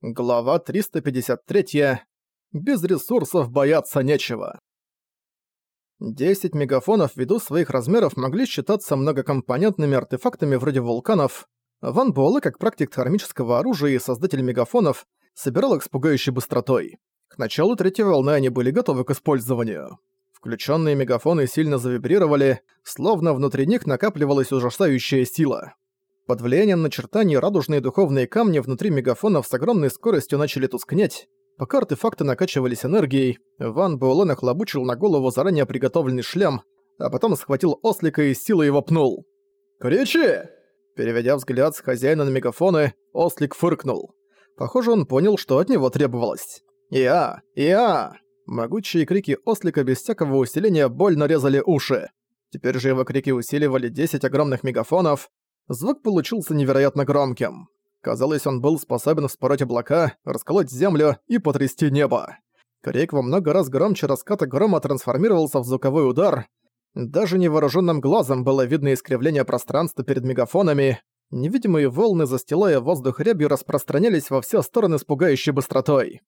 Глава 353. Без ресурсов бояться нечего. 10 мегафонов ввиду своих размеров могли считаться многокомпонентными артефактами вроде вулканов. Ван Буэлэ, как практик термического оружия и создатель мегафонов, собирал их с пугающей быстротой. К началу третьей волны они были готовы к использованию. Включенные мегафоны сильно завибрировали, словно внутри них накапливалась ужасающая сила. Под влиянием начертаний радужные духовные камни внутри мегафонов с огромной скоростью начали тускнеть. Пока артефакты накачивались энергией, Ван Буэлэ нахлобучил на голову заранее приготовленный шлем, а потом схватил ослика и силой его пнул. «Кричи!» Переведя взгляд с хозяина на мегафоны, ослик фыркнул. Похоже, он понял, что от него требовалось. «Я! Я!» Могучие крики ослика без всякого усиления больно резали уши. Теперь же его крики усиливали 10 огромных мегафонов, Звук получился невероятно громким. Казалось, он был способен вспороть облака, расколоть землю и потрясти небо. Крик во много раз громче раската грома трансформировался в звуковой удар. Даже невооруженным глазом было видно искривление пространства перед мегафонами. Невидимые волны, застилая воздух рябью, распространялись во все стороны с пугающей быстротой.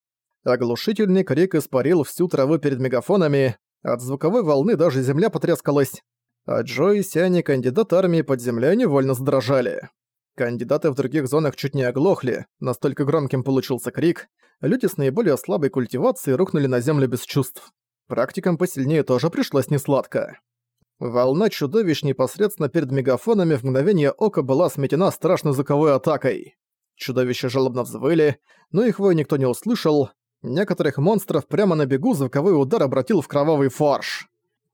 Оглушительный крик испарил всю траву перед мегафонами, от звуковой волны даже земля потрескалась, а Джо и Сяни, кандидат армии под землей, невольно задрожали. Кандидаты в других зонах чуть не оглохли, настолько громким получился крик. Люди с наиболее слабой культивацией рухнули на землю без чувств. Практикам посильнее тоже пришлось несладко. Волна чудовищ непосредственно перед мегафонами в мгновение ока была сметена страшной звуковой атакой. Чудовища жалобно взвыли, но их вой никто не услышал. Некоторых монстров прямо на бегу звуковой удар обратил в кровавый фарш.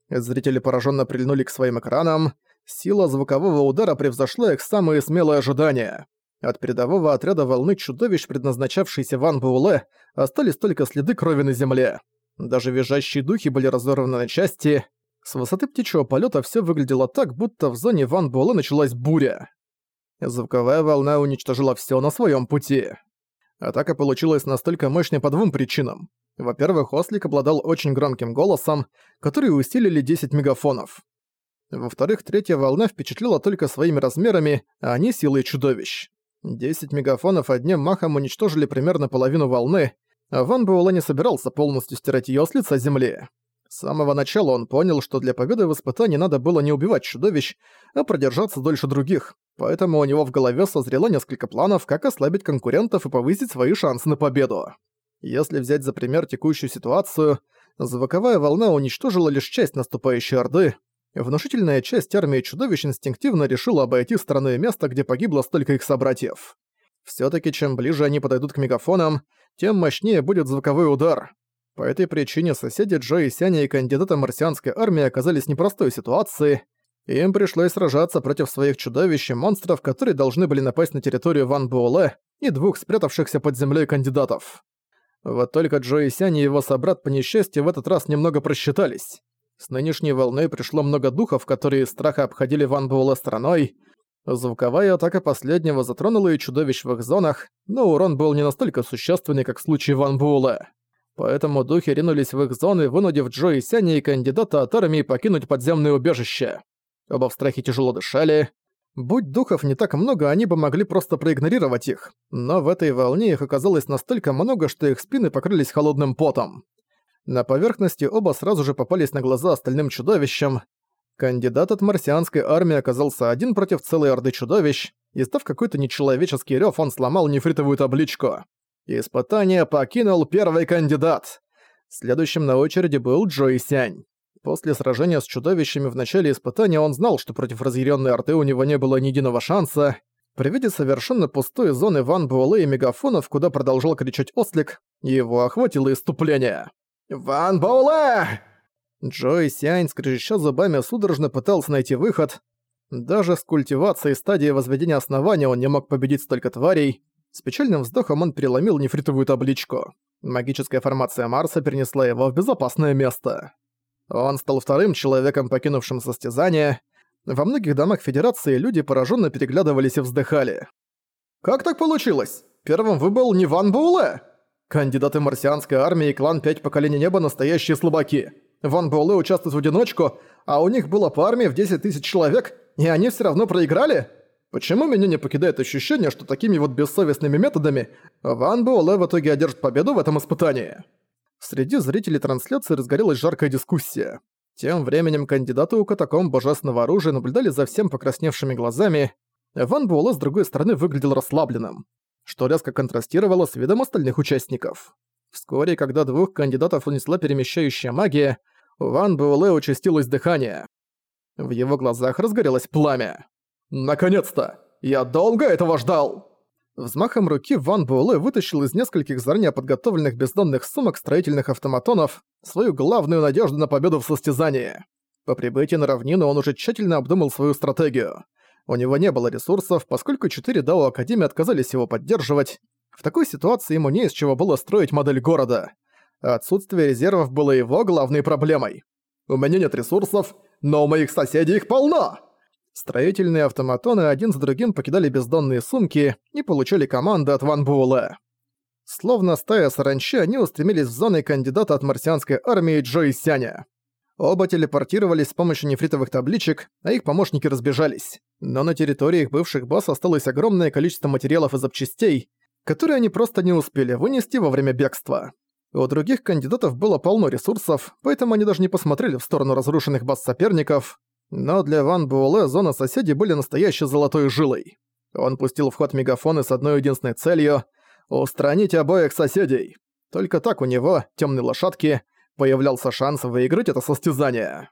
Зрители пораженно прильнули к своим экранам. Сила звукового удара превзошла их самые смелые ожидания. От передового отряда волны чудовищ, предназначавшейся Ван Буэлэ, остались только следы крови на земле. Даже визжащие духи были разорваны на части. С высоты птичьего полета все выглядело так, будто в зоне Ван Буэлэ началась буря. Звуковая волна уничтожила все на своем пути. Атака получилась настолько мощной по двум причинам. Во-первых, Ослик обладал очень громким голосом, который усилили 10 мегафонов. Во-вторых, третья волна впечатлила только своими размерами, а не силой чудовищ. 10 мегафонов одним махом уничтожили примерно половину волны, а Ван Буэлэ не собирался полностью стирать её с лица земли. С самого начала он понял, что для победы в испытании надо было не убивать чудовищ, а продержаться дольше других, поэтому у него в голове созрело несколько планов, как ослабить конкурентов и повысить свои шансы на победу. Если взять за пример текущую ситуацию, звуковая волна уничтожила лишь часть наступающей Орды, внушительная часть армии чудовищ инстинктивно решила обойти стороной места, где погибло столько их собратьев. Всё-таки чем ближе они подойдут к мегафонам, тем мощнее будет звуковой удар. По этой причине соседи Джо и Сяня и кандидаты марсианской армии оказались в непростой ситуации, им пришлось сражаться против своих чудовищ и монстров, которые должны были напасть на территорию Ван Буэлэ и двух спрятавшихся под землей кандидатов. Вот только Джо и Сянь и его собрат по несчастью в этот раз немного просчитались. С нынешней волной пришло много духов, которые из страха обходили Ван Буэлэ стороной. Звуковая атака последнего затронула и чудовищ в их зонах, но урон был не настолько существенный, как в случае Ван Буэлэ. Поэтому духи ринулись в их зоны, вынудив Джо и Сяня и кандидата от армии покинуть подземное убежище. Оба в страхе тяжело дышали. Будь духов не так много, они бы могли просто проигнорировать их, но в этой волне их оказалось настолько много, что их спины покрылись холодным потом. На поверхности оба сразу же попались на глаза остальным чудовищам. Кандидат от марсианской армии оказался один против целой орды чудовищ, и став какой-то нечеловеческий рёв, он сломал нефритовую табличку. Испытание покинул первый кандидат. Следующим на очереди был Джо Сянь. После сражения с чудовищами в начале испытания он знал, что против разъяренной арты у него не было ни единого шанса. При виде совершенно пустой зоны Ван Буэлэ и мегафонов, куда продолжал кричать Ослик, его охватило иступление. «Ван Буэлэ!» Джой Сянь, скрежеща зубами, судорожно пытался найти выход. Даже с культивацией стадии возведения основания он не мог победить столько тварей. С печальным вздохом он переломил нефритовую табличку. Магическая формация Марса перенесла его в безопасное место. Он стал вторым человеком, покинувшим состязание. Во многих домах Федерации люди пораженно переглядывались и вздыхали. «Как так получилось? Первым выбыл не Ван Буэлэ?» Кандидаты марсианской армии и клан Пять Поколений Неба настоящие слабаки. Ван Буэлэ участвует в одиночку, а у них было по армии в 10 тысяч человек, и они все равно проиграли? Почему меня не покидает ощущение, что такими вот бессовестными методами Ван Буэлэ в итоге одержит победу в этом испытании? Среди зрителей трансляции разгорелась жаркая дискуссия. Тем временем кандидаты у катакомб божественного оружия наблюдали за всем покрасневшими глазами. Ван Буэлэ с другой стороны выглядел расслабленным, что резко контрастировало с видом остальных участников. Вскоре, когда двух кандидатов унесла перемещающая магия, Ван Буэлэ участилось дыхание. В его глазах разгорелось пламя. «Наконец-то! Я долго этого ждал!» Взмахом руки Ван Буэлэ вытащил из нескольких заранее подготовленных бездонных сумок строительных автоматонов свою главную надежду на победу в состязании. По прибытии на равнину он уже тщательно обдумал свою стратегию. У него не было ресурсов, поскольку четыре Дао Академии отказались его поддерживать. В такой ситуации ему не из чего было строить модель города. Отсутствие резервов было его главной проблемой. «У меня нет ресурсов, но у моих соседей их полно!» Строительные автоматоны один за другим покидали бездонные сумки и получали команды от Ван Буэлэ. Словно стая саранчи, они устремились в зоны кандидата от марсианской армии Джо и Сяня. Оба телепортировались с помощью нефритовых табличек, а их помощники разбежались. Но на территории их бывших баз осталось огромное количество материалов и запчастей, которые они просто не успели вынести во время бегства. У других кандидатов было полно ресурсов, поэтому они даже не посмотрели в сторону разрушенных баз соперников, но для Ван Буэлэ зона соседей были настоящей золотой жилой. Он пустил в ход мегафоны с одной единственной целью — устранить обоих соседей. Только так у него, темной лошадки, появлялся шанс выиграть это состязание.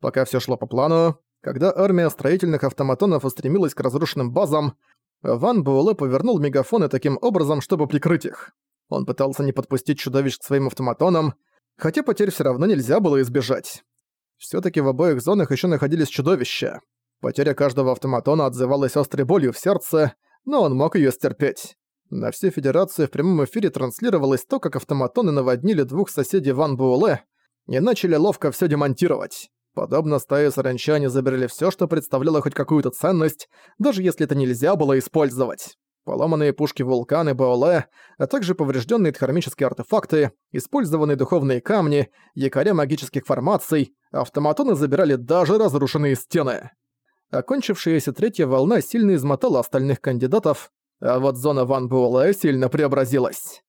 Пока все шло по плану, когда армия строительных автоматонов устремилась к разрушенным базам, Ван Буэлэ повернул мегафоны таким образом, чтобы прикрыть их. Он пытался не подпустить чудовищ к своим автоматонам, хотя потерь все равно нельзя было избежать. Всё-таки в обоих зонах ещё находились чудовища. Потеря каждого автоматона отзывалась острой болью в сердце, но он мог её стерпеть. На всей Федерации в прямом эфире транслировалось то, как автоматоны наводнили двух соседей Ван Буэлэ и начали ловко всё демонтировать. Подобно стае саранча они забрали всё, что представляло хоть какую-то ценность, даже если это нельзя было использовать поломанные пушки вулканы Баоле, а также поврежденные дхармические артефакты, использованные духовные камни, якоря магических формаций, автоматоны забирали даже разрушенные стены. Окончившаяся третья волна сильно измотала остальных кандидатов, а вот зона Ван Буэлэ сильно преобразилась.